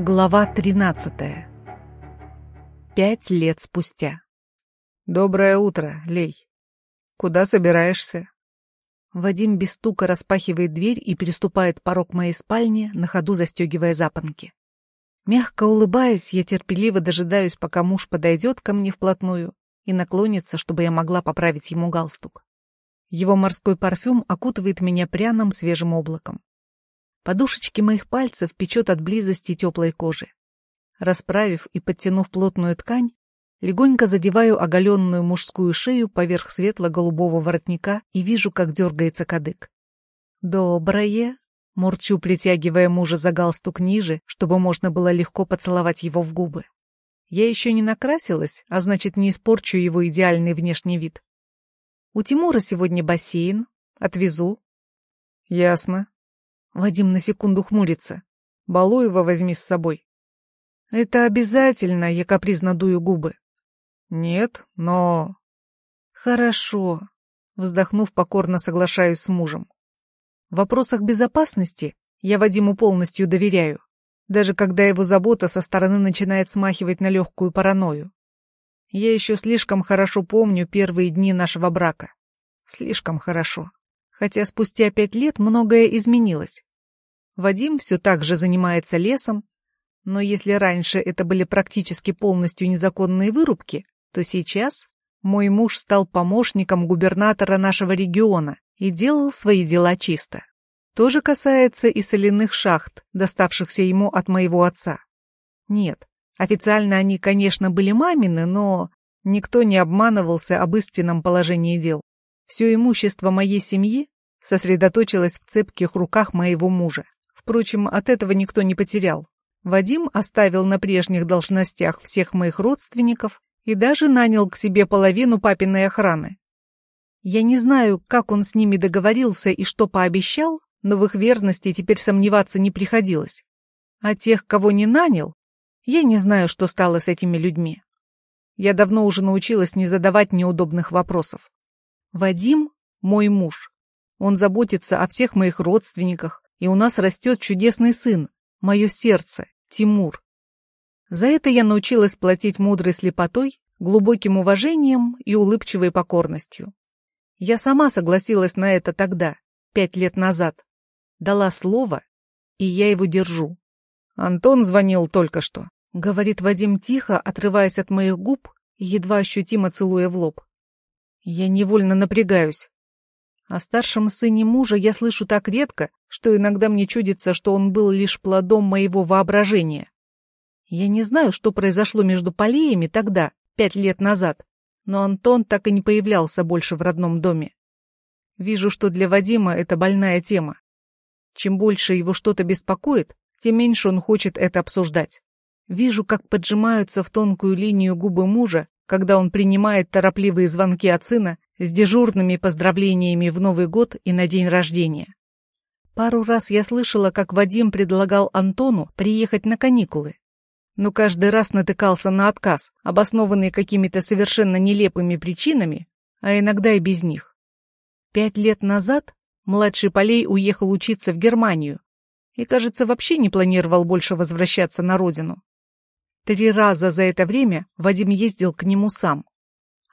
Глава 13. Пять лет спустя. «Доброе утро, Лей. Куда собираешься?» Вадим без стука распахивает дверь и переступает порог моей спальни, на ходу застегивая запонки. Мягко улыбаясь, я терпеливо дожидаюсь, пока муж подойдет ко мне вплотную и наклонится, чтобы я могла поправить ему галстук. Его морской парфюм окутывает меня пряным свежим облаком. Подушечки моих пальцев печет от близости теплой кожи. Расправив и подтянув плотную ткань, легонько задеваю оголенную мужскую шею поверх светло-голубого воротника и вижу, как дергается кадык. «Доброе!» — мурчу, притягивая мужа за галстук ниже, чтобы можно было легко поцеловать его в губы. Я еще не накрасилась, а значит, не испорчу его идеальный внешний вид. У Тимура сегодня бассейн. Отвезу. Ясно. Вадим на секунду хмурится. Балуева возьми с собой. Это обязательно, я капризно дую губы. Нет, но... Хорошо. Вздохнув, покорно соглашаюсь с мужем. В вопросах безопасности я Вадиму полностью доверяю, даже когда его забота со стороны начинает смахивать на легкую паранойю. Я еще слишком хорошо помню первые дни нашего брака. Слишком хорошо хотя спустя пять лет многое изменилось. Вадим все так же занимается лесом, но если раньше это были практически полностью незаконные вырубки, то сейчас мой муж стал помощником губернатора нашего региона и делал свои дела чисто. То же касается и соляных шахт, доставшихся ему от моего отца. Нет, официально они, конечно, были мамины, но никто не обманывался об истинном положении дел. Все имущество моей семьи сосредоточилось в цепких руках моего мужа. Впрочем, от этого никто не потерял. Вадим оставил на прежних должностях всех моих родственников и даже нанял к себе половину папиной охраны. Я не знаю, как он с ними договорился и что пообещал, но в их верности теперь сомневаться не приходилось. А тех, кого не нанял, я не знаю, что стало с этими людьми. Я давно уже научилась не задавать неудобных вопросов. Вадим — мой муж. Он заботится о всех моих родственниках, и у нас растет чудесный сын, мое сердце, Тимур. За это я научилась платить мудрой слепотой, глубоким уважением и улыбчивой покорностью. Я сама согласилась на это тогда, пять лет назад. Дала слово, и я его держу. Антон звонил только что. Говорит Вадим тихо, отрываясь от моих губ едва ощутимо целуя в лоб. Я невольно напрягаюсь. О старшем сыне мужа я слышу так редко, что иногда мне чудится, что он был лишь плодом моего воображения. Я не знаю, что произошло между Полеями тогда, пять лет назад, но Антон так и не появлялся больше в родном доме. Вижу, что для Вадима это больная тема. Чем больше его что-то беспокоит, тем меньше он хочет это обсуждать. Вижу, как поджимаются в тонкую линию губы мужа, когда он принимает торопливые звонки от сына с дежурными поздравлениями в Новый год и на день рождения. Пару раз я слышала, как Вадим предлагал Антону приехать на каникулы, но каждый раз натыкался на отказ, обоснованный какими-то совершенно нелепыми причинами, а иногда и без них. Пять лет назад младший Полей уехал учиться в Германию и, кажется, вообще не планировал больше возвращаться на родину. Три раза за это время Вадим ездил к нему сам.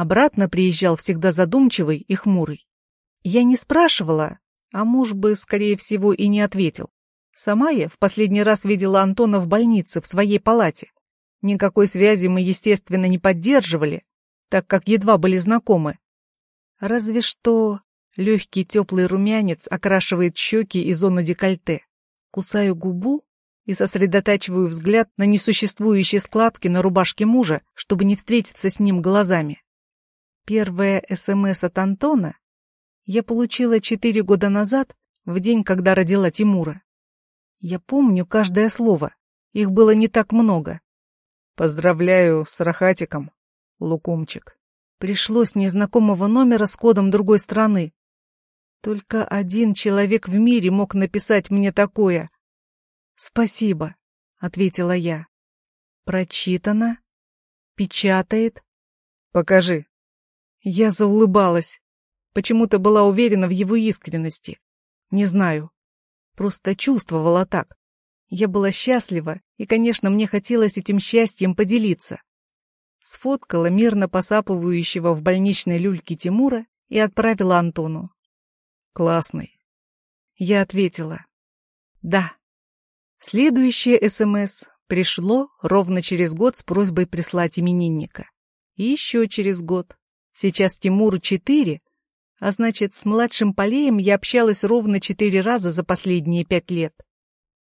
Обратно приезжал всегда задумчивый и хмурый. Я не спрашивала, а муж бы, скорее всего, и не ответил. Сама я в последний раз видела Антона в больнице, в своей палате. Никакой связи мы, естественно, не поддерживали, так как едва были знакомы. Разве что легкий теплый румянец окрашивает щеки и зону декольте. Кусаю губу и сосредотачиваю взгляд на несуществующие складки на рубашке мужа, чтобы не встретиться с ним глазами. Первое СМС от Антона я получила четыре года назад, в день, когда родила Тимура. Я помню каждое слово, их было не так много. «Поздравляю с Рахатиком, Лукумчик». Пришлось незнакомого номера с кодом другой страны. Только один человек в мире мог написать мне такое. «Спасибо», — ответила я. «Прочитано? Печатает?» «Покажи». Я заулыбалась. Почему-то была уверена в его искренности. Не знаю. Просто чувствовала так. Я была счастлива, и, конечно, мне хотелось этим счастьем поделиться. Сфоткала мирно посапывающего в больничной люльке Тимура и отправила Антону. «Классный». Я ответила. «Да». Следующее СМС пришло ровно через год с просьбой прислать именинника. И еще через год. Сейчас Тимуру четыре, а значит, с младшим Полеем я общалась ровно четыре раза за последние пять лет.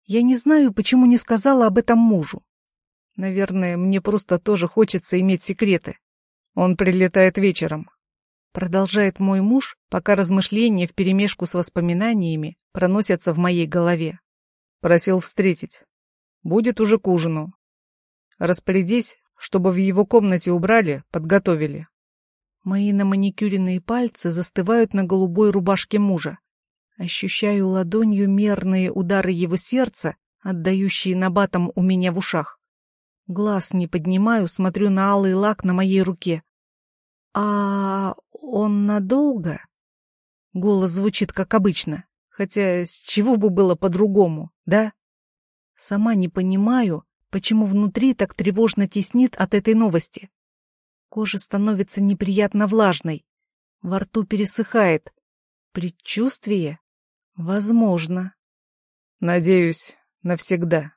Я не знаю, почему не сказала об этом мужу. Наверное, мне просто тоже хочется иметь секреты. Он прилетает вечером. Продолжает мой муж, пока размышления вперемешку с воспоминаниями проносятся в моей голове. Просил встретить. Будет уже к ужину. Распорядись, чтобы в его комнате убрали, подготовили. Мои наманикюренные пальцы застывают на голубой рубашке мужа. Ощущаю ладонью мерные удары его сердца, отдающие набатом у меня в ушах. Глаз не поднимаю, смотрю на алый лак на моей руке. «А он надолго?» Голос звучит как обычно, хотя с чего бы было по-другому, да? Сама не понимаю, почему внутри так тревожно теснит от этой новости. Кожа становится неприятно влажной, во рту пересыхает. Предчувствие? Возможно. Надеюсь, навсегда.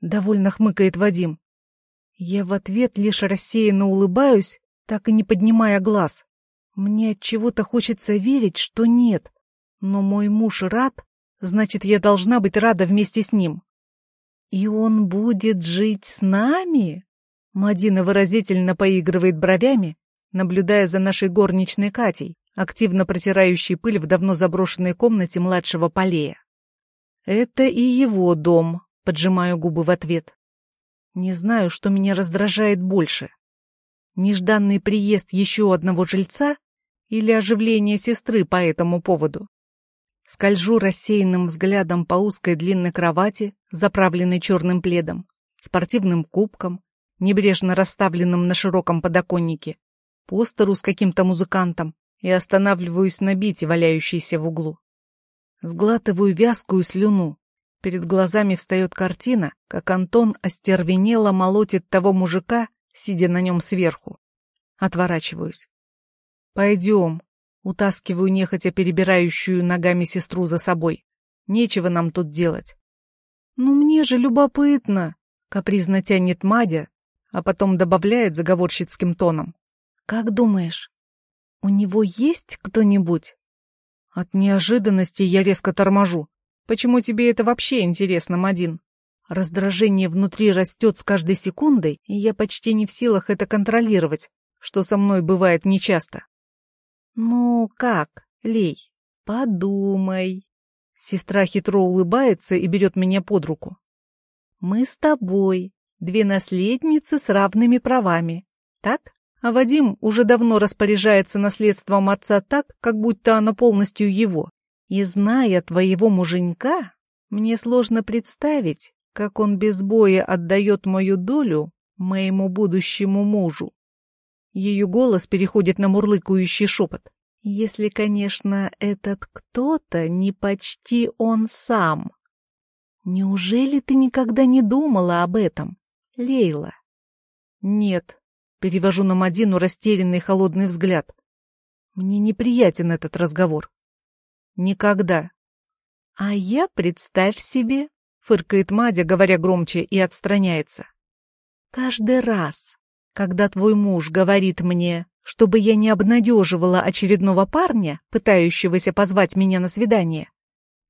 Довольно хмыкает Вадим. Я в ответ лишь рассеянно улыбаюсь, так и не поднимая глаз. Мне от чего-то хочется верить, что нет. Но мой муж рад, значит, я должна быть рада вместе с ним. И он будет жить с нами? Мадина выразительно поигрывает бровями, наблюдая за нашей горничной Катей, активно протирающей пыль в давно заброшенной комнате младшего Полея. «Это и его дом», — поджимаю губы в ответ. Не знаю, что меня раздражает больше. Нежданный приезд еще одного жильца или оживление сестры по этому поводу. Скольжу рассеянным взглядом по узкой длинной кровати, заправленной черным пледом, спортивным кубком, небрежно расставленным на широком подоконнике, постеру с каким-то музыкантом, и останавливаюсь на бите, валяющейся в углу. Сглатываю вязкую слюну. Перед глазами встает картина, как Антон остервенело молотит того мужика, сидя на нем сверху. Отворачиваюсь. «Пойдем», — утаскиваю нехотя перебирающую ногами сестру за собой. «Нечего нам тут делать». «Ну мне же любопытно», — капризно тянет Мадя, а потом добавляет заговорщицким тоном. «Как думаешь, «У него есть кто-нибудь?» От неожиданности я резко торможу. «Почему тебе это вообще интересно, Мадин?» Раздражение внутри растет с каждой секундой, и я почти не в силах это контролировать, что со мной бывает нечасто. «Ну как, Лей, подумай». Сестра хитро улыбается и берет меня под руку. «Мы с тобой, две наследницы с равными правами, так?» А Вадим уже давно распоряжается наследством отца так, как будто оно полностью его. И зная твоего муженька, мне сложно представить, как он без боя отдает мою долю моему будущему мужу. Ее голос переходит на мурлыкающий шепот. Если, конечно, этот кто-то не почти он сам. Неужели ты никогда не думала об этом, Лейла? Нет, Перевожу на Мадину растерянный холодный взгляд. Мне неприятен этот разговор. Никогда. А я, представь себе, фыркает Мадя, говоря громче, и отстраняется. Каждый раз, когда твой муж говорит мне, чтобы я не обнадеживала очередного парня, пытающегося позвать меня на свидание,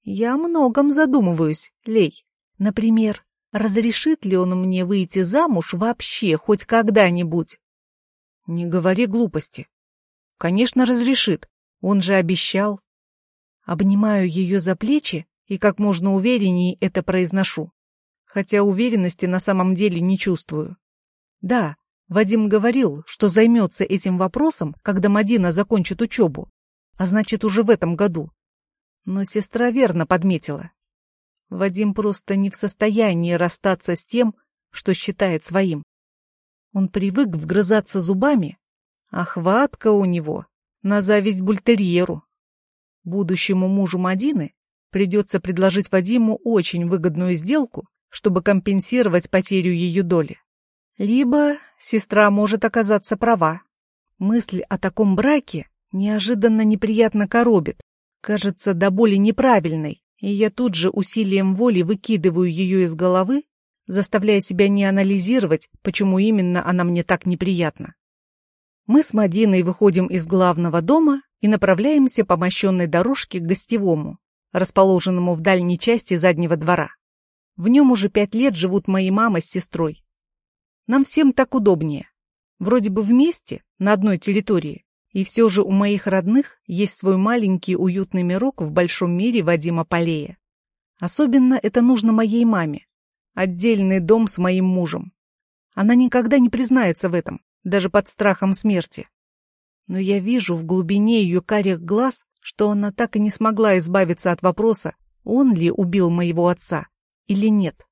я о многом задумываюсь, Лей. Например, разрешит ли он мне выйти замуж вообще хоть когда-нибудь? Не говори глупости. Конечно, разрешит. Он же обещал. Обнимаю ее за плечи и как можно увереннее это произношу. Хотя уверенности на самом деле не чувствую. Да, Вадим говорил, что займется этим вопросом, когда Мадина закончит учебу, а значит уже в этом году. Но сестра верно подметила. Вадим просто не в состоянии расстаться с тем, что считает своим. Он привык вгрызаться зубами, а хватка у него на зависть бультерьеру. Будущему мужу Мадины придется предложить Вадиму очень выгодную сделку чтобы компенсировать потерю ее доли. Либо сестра может оказаться права. Мысль о таком браке неожиданно неприятно коробит, кажется до боли неправильной, и я тут же усилием воли выкидываю ее из головы, заставляя себя не анализировать, почему именно она мне так неприятна. Мы с Мадиной выходим из главного дома и направляемся по мощенной дорожке к гостевому, расположенному в дальней части заднего двора. В нем уже пять лет живут мои мама с сестрой. Нам всем так удобнее. Вроде бы вместе, на одной территории, и все же у моих родных есть свой маленький уютный мирок в большом мире Вадима Полея. Особенно это нужно моей маме. Отдельный дом с моим мужем. Она никогда не признается в этом, даже под страхом смерти. Но я вижу в глубине ее карих глаз, что она так и не смогла избавиться от вопроса, он ли убил моего отца или нет.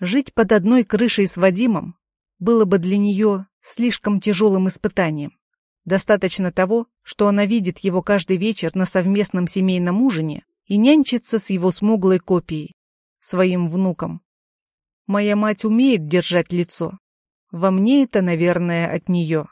Жить под одной крышей с Вадимом было бы для нее слишком тяжелым испытанием. Достаточно того, что она видит его каждый вечер на совместном семейном ужине и нянчится с его смуглой копией, своим внуком. Моя мать умеет держать лицо. Во мне это, наверное, от нее.